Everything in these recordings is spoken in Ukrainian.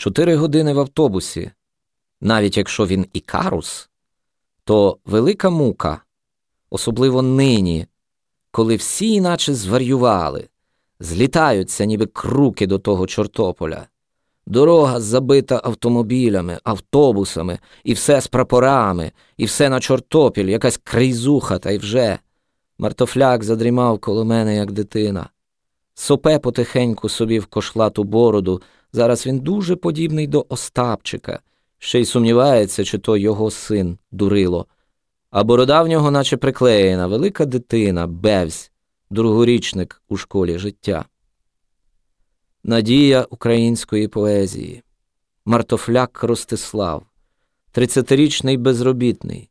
Чотири години в автобусі, навіть якщо він і карус, то велика мука, особливо нині, коли всі іначе зварювали, злітаються, ніби круки до того Чортополя. Дорога забита автомобілями, автобусами, і все з прапорами, і все на чортопіль, якась крейзуха, та й вже. Мартофляк задрімав коло мене, як дитина. Сопе потихеньку собі в кошлату бороду. Зараз він дуже подібний до Остапчика, ще й сумнівається, чи то його син дурило. А борода в нього, наче приклеєна, велика дитина, бевсь, другорічник у школі життя. Надія української поезії, Мартофляк Ростислав, тридцятирічний безробітний,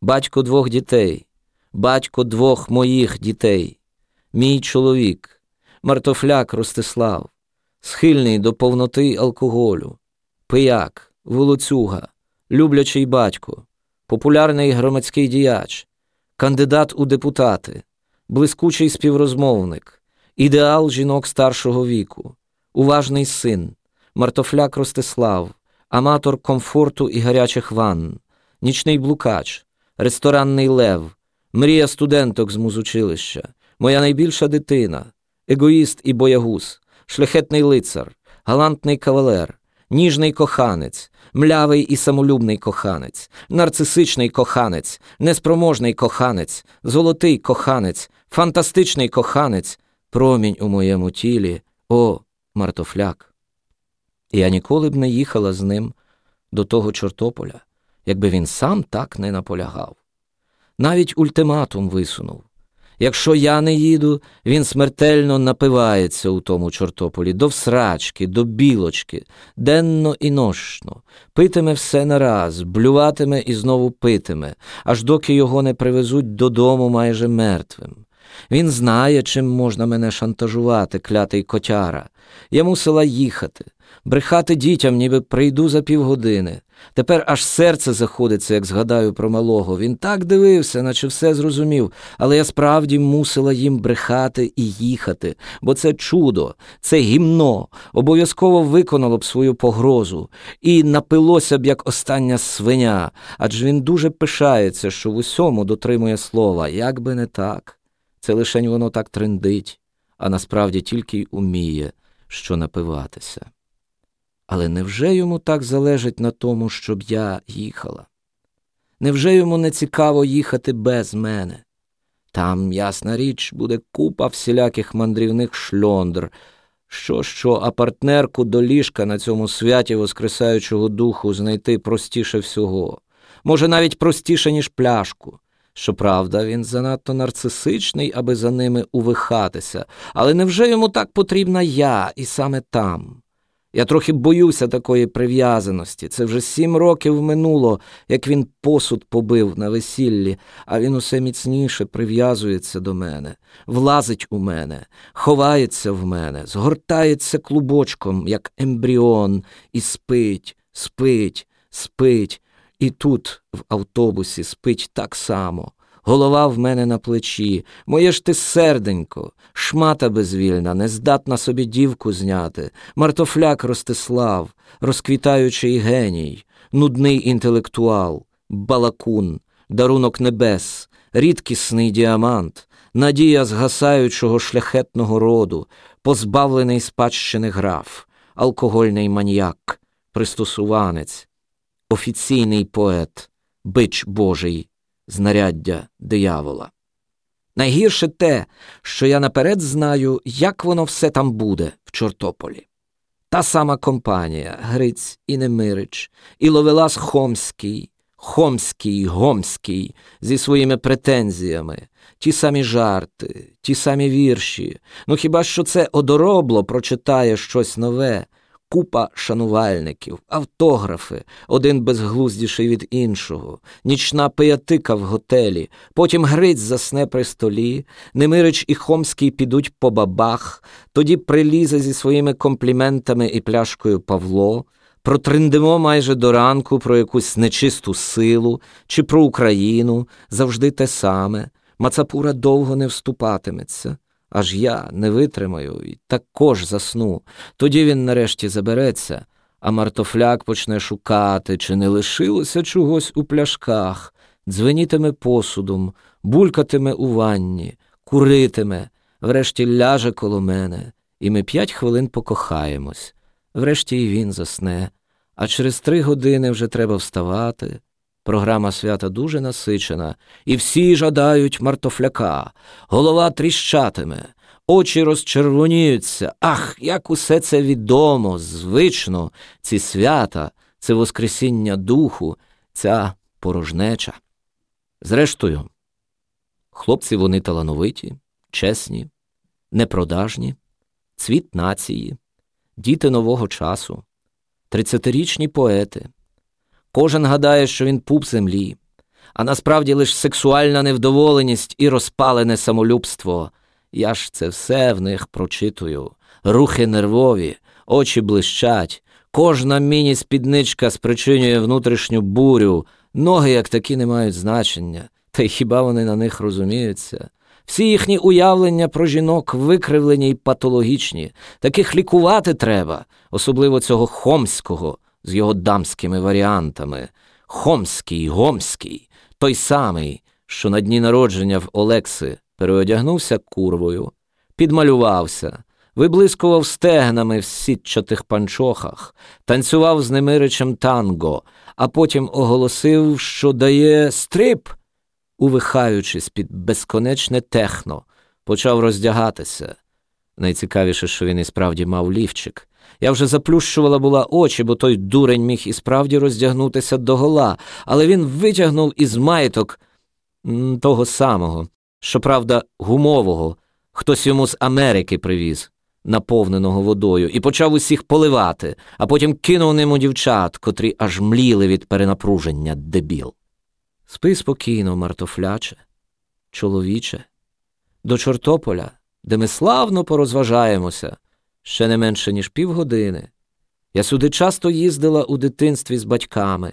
батько двох дітей, батько двох моїх дітей, мій чоловік, Мартофляк Ростислав, схильний до повноти алкоголю, пияк, волоцюга, люблячий батько, популярний громадський діяч, кандидат у депутати, блискучий співрозмовник, ідеал жінок старшого віку уважний син, мартофляк Ростислав, аматор комфорту і гарячих ванн, нічний блукач, ресторанний лев, мрія студенток з музучилища, моя найбільша дитина, егоїст і боягуз, шляхетний лицар, галантний кавалер, ніжний коханець, млявий і самолюбний коханець, нарцисичний коханець, неспроможний коханець, золотий коханець, фантастичний коханець, промінь у моєму тілі. О, Мартофляк. Я ніколи б не їхала з ним до того Чортополя, якби він сам так не наполягав. Навіть ультиматум висунув якщо я не їду, він смертельно напивається у тому Чортополі до всрачки, до білочки, денно і нощно, питиме все нараз, блюватиме і знову питиме, аж доки його не привезуть додому майже мертвим. Він знає, чим можна мене шантажувати, клятий котяра. Я мусила їхати, брехати дітям, ніби прийду за півгодини. Тепер аж серце заходиться, як згадаю про малого. Він так дивився, наче все зрозумів, але я справді мусила їм брехати і їхати, бо це чудо, це гімно, обов'язково виконало б свою погрозу і напилося б як остання свиня, адже він дуже пишається, що в усьому дотримує слова, як би не так. Це лишень воно так трендить, а насправді тільки й уміє, що напиватися. Але невже йому так залежить на тому, щоб я їхала? Невже йому не цікаво їхати без мене? Там, ясна річ, буде купа всіляких мандрівних шльондр, що, що, а партнерку до ліжка на цьому святі Воскресаючого духу знайти простіше всього, може, навіть простіше, ніж пляшку. Щоправда, він занадто нарцисичний, аби за ними увихатися, але невже йому так потрібна я і саме там? Я трохи боюся такої прив'язаності. Це вже сім років минуло, як він посуд побив на весіллі, а він усе міцніше прив'язується до мене, влазить у мене, ховається в мене, згортається клубочком, як ембріон, і спить, спить, спить. І тут, в автобусі, спить так само. Голова в мене на плечі, моє ж ти серденько, шмата безвільна, нездатна собі дівку зняти, мартофляк Ростислав, розквітаючий геній, нудний інтелектуал, балакун, дарунок небес, рідкісний діамант, надія згасаючого шляхетного роду, позбавлений спадщини граф, алкогольний маніяк, пристосуванець. Офіційний поет, бич Божий, знаряддя диявола. Найгірше те, що я наперед знаю, як воно все там буде в Чортополі. Та сама компанія Гриць і Немирич, і Ловелас Хомський, Хомський, Гомський зі своїми претензіями, ті самі жарти, ті самі вірші. Ну хіба що це одоробло прочитає щось нове, купа шанувальників, автографи, один безглуздіший від іншого, нічна пиятика в готелі, потім Гриць засне при столі, Немирич і Хомський підуть по бабах, тоді прилізе зі своїми компліментами і пляшкою Павло. Протриндимо майже до ранку про якусь нечисту силу чи про Україну завжди те саме. Мацапура довго не вступатиметься. Аж я не витримаю і також засну. Тоді він нарешті забереться, а мартофляк почне шукати, чи не лишилося чогось у пляшках, дзвенітиме посудом, булькатиме у ванні, куритиме, врешті ляже коло мене, і ми п'ять хвилин покохаємось. Врешті і він засне, а через три години вже треба вставати. Програма свята дуже насичена, і всі жадають мартофляка, голова тріщатиме, очі розчервоніються. Ах, як усе це відомо, звично, ці свята, це Воскресіння духу, ця порожнеча. Зрештою, хлопці вони талановиті, чесні, непродажні, цвіт нації, діти нового часу, тридцятирічні поети. Кожен гадає, що він пуп землі, а насправді лише сексуальна невдоволеність і розпалене самолюбство. Я ж це все в них прочитую. Рухи нервові, очі блищать, кожна міні-спідничка спричинює внутрішню бурю, ноги як такі не мають значення, та й хіба вони на них розуміються? Всі їхні уявлення про жінок викривлені й патологічні, таких лікувати треба, особливо цього хомського з його дамськими варіантами. Хомський, гомський, той самий, що на дні народження в Олекси переодягнувся курвою, підмалювався, виблискував стегнами в сітчатих панчохах, танцював з немиричем танго, а потім оголосив, що дає стрип, увихаючись під безконечне техно, почав роздягатися. Найцікавіше, що він і справді мав лівчик. Я вже заплющувала була очі, бо той дурень міг і справді роздягнутися догола, але він витягнув із маєток того самого, щоправда, гумового, хтось йому з Америки привіз, наповненого водою, і почав усіх поливати, а потім кинув ним у дівчат, котрі аж мліли від перенапруження дебіл. Спи спокійно, мартофляче, чоловіче, до Чортополя, де ми славно порозважаємося ще не менше, ніж півгодини. Я сюди часто їздила у дитинстві з батьками.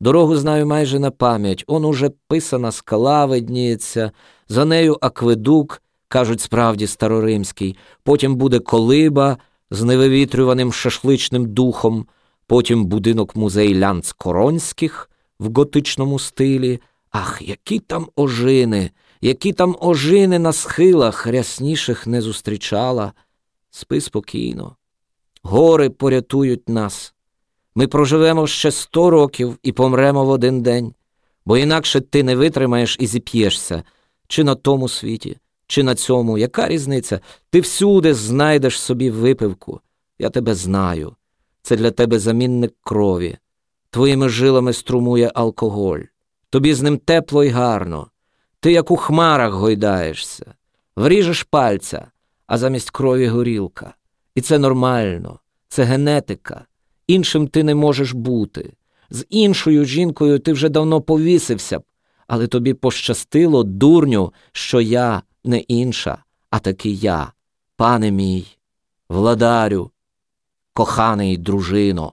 Дорогу знаю майже на пам'ять. Он уже писана скала видніється, за нею акведук, кажуть, справді староримський, потім буде колиба з невивітрюваним шашличним духом, потім будинок музей Лянц Коронських в готичному стилі. Ах, які там ожини, які там ожини на схилах рясніших не зустрічала. Спи спокійно. Гори порятують нас. Ми проживемо ще сто років і помремо в один день, бо інакше ти не витримаєш і зіп'єшся, чи на тому світі, чи на цьому. Яка різниця? Ти всюди знайдеш собі випивку. Я тебе знаю. Це для тебе замінник крові. Твоїми жилами струмує алкоголь. Тобі з ним тепло й гарно. Ти, як у хмарах, гойдаєшся, вріжеш пальця а замість крові горілка. І це нормально, це генетика. Іншим ти не можеш бути. З іншою жінкою ти вже давно повісився б, але тобі пощастило, дурню, що я не інша, а таки я, пане мій, владарю, коханий дружино.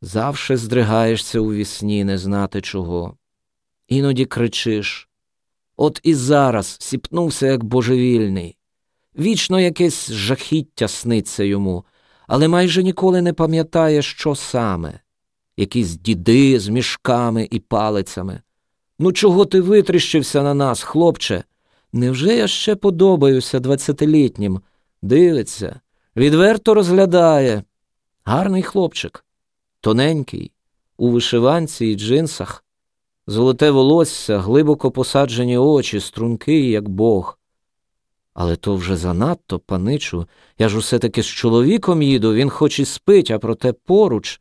Завше здригаєшся у вісні не знати чого. Іноді кричиш. От і зараз сіпнувся, як божевільний. Вічно якесь жахіття сниться йому, але майже ніколи не пам'ятає, що саме якісь діди з мішками і палицями. Ну, чого ти витріщився на нас, хлопче? Невже я ще подобаюся двадцятилітнім? Дивиться, відверто розглядає. Гарний хлопчик, тоненький, у вишиванці і джинсах, золоте волосся, глибоко посаджені очі, стрункий, як Бог. Але то вже занадто, паничу. Я ж усе таки з чоловіком їду, він хоч і спить, а проте поруч.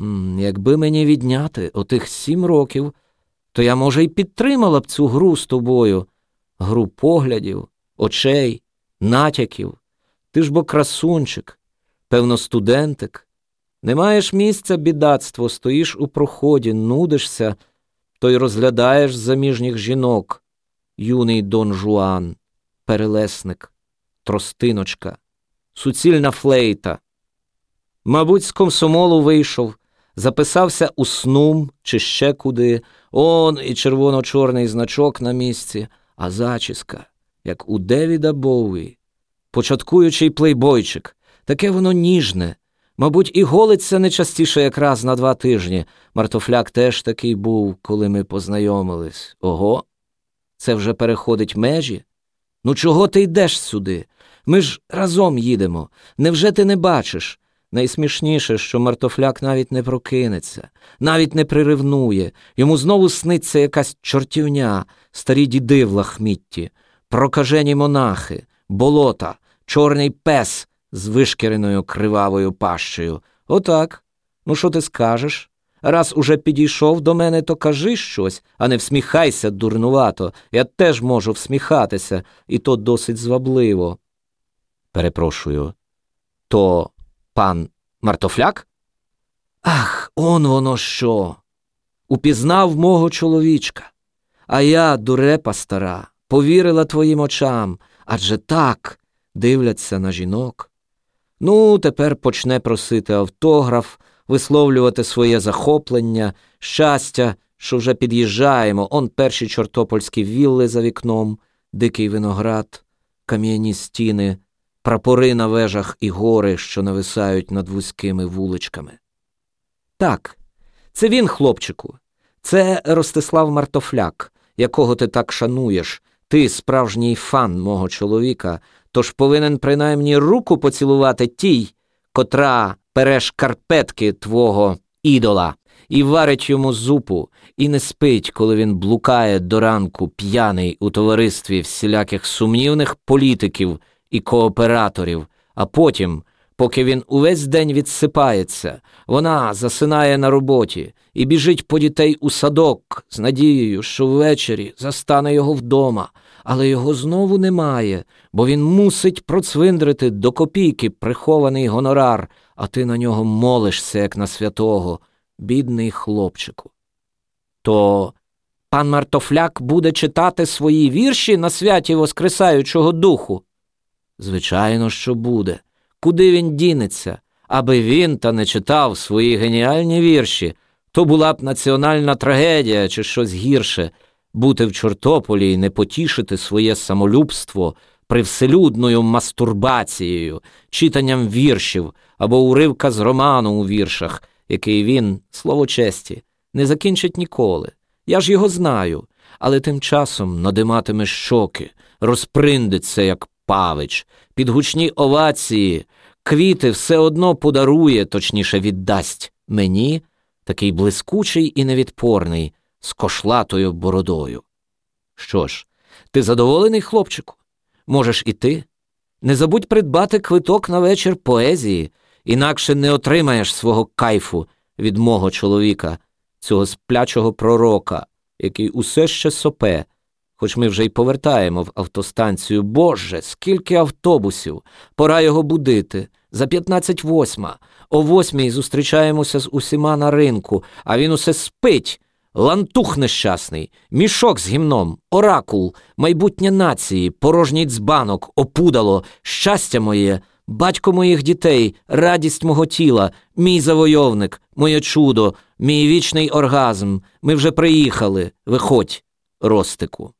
М, якби мені відняти отих сім років, то я, може, й підтримала б цю гру з тобою, гру поглядів, очей, натяків. Ти ж бо красунчик, певно, студентик. Не маєш місця, бідацтво, стоїш у проході, нудишся, то й розглядаєш заміжніх жінок, юний Дон Жуан перелесник, тростиночка, суцільна флейта. Мабуть, з комсомолу вийшов, записався у снум чи ще куди, он і червоно-чорний значок на місці, а зачіска, як у Девіда Боуї, початкуючий плейбойчик, таке воно ніжне, Мабуть, і голиться не частіше якраз на два тижні. Мартофляк теж такий був, коли ми познайомились. Ого, це вже переходить межі. Ну, чого ти йдеш сюди? Ми ж разом їдемо. Невже ти не бачиш? Найсмішніше, що мартофляк навіть не прокинеться, навіть не приривнує. Йому знову сниться якась чортівня, старі діди в лахмітті, прокажені монахи, болота, чорний пес з вишкіреною кривавою пащею. Отак. Ну, що ти скажеш? Раз уже підійшов до мене, то кажи щось, а не всміхайся дурнувато. Я теж можу всміхатися, і то досить звабливо. Перепрошую, то пан Мартофляк? Ах, он воно що. Упізнав мого чоловічка. А я, дурепа стара, повірила твоїм очам, адже так дивляться на жінок. Ну, тепер почне просити автограф, висловлювати своє захоплення, щастя, що вже під'їжджаємо, он перші чортопольські вілли за вікном, дикий виноград, кам'яні стіни, прапори на вежах і гори, що нависають над вузькими вуличками. Так, це він, хлопчику, це Ростислав Мартофляк, якого ти так шануєш, ти справжній фан мого чоловіка, тож повинен принаймні руку поцілувати тій, котра пере шкарпетки твого ідола, і варить йому зупу, і не спить, коли він блукає до ранку п'яний у товаристві всіляких сумнівних політиків і кооператорів, а потім, поки він увесь день відсипається, вона засинає на роботі і біжить по дітей у садок з надією, що ввечері застане його вдома, але його знову немає, бо він мусить процвиндрити до копійки прихований гонорар, а ти на нього молишся, як на святого, бідний хлопчику. То пан Мартофляк буде читати свої вірші на святі Воскресаючого Духу? Звичайно, що буде. Куди він дінеться? Аби він та не читав свої геніальні вірші, то була б національна трагедія чи щось гірше бути в Чортополі і не потішити своє самолюбство привселюдною мастурбацією, читанням віршів або уривка з роману у віршах, який він, слово честі, не закінчить ніколи. Я ж його знаю, але тим часом надиматиме щоки, розприндиться, як павич, під гучні овації, квіти все одно подарує, точніше, віддасть мені, такий блискучий і невідпорний, з кошлатою бородою. Що ж, ти задоволений, хлопчику? Можеш і ти? Не забудь придбати квиток на вечір поезії, інакше не отримаєш свого кайфу від мого чоловіка, цього сплячого пророка, який усе ще сопе, хоч ми вже й повертаємо в автостанцію. Боже, скільки автобусів! Пора його будити. За п'ятнадцять восьма. О восьмій зустрічаємося з усіма на ринку, а він усе спить. Лантух нещасний, мішок з гімном, оракул, майбутнє нації, порожній дзбанок, опудало, щастя моє, батько моїх дітей, радість мого тіла, мій завойовник, моє чудо, мій вічний оргазм. Ми вже приїхали. Виходь, Ростику.